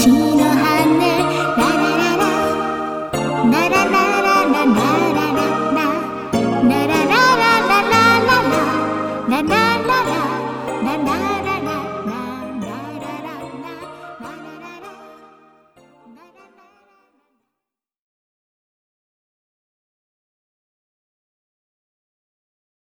起来。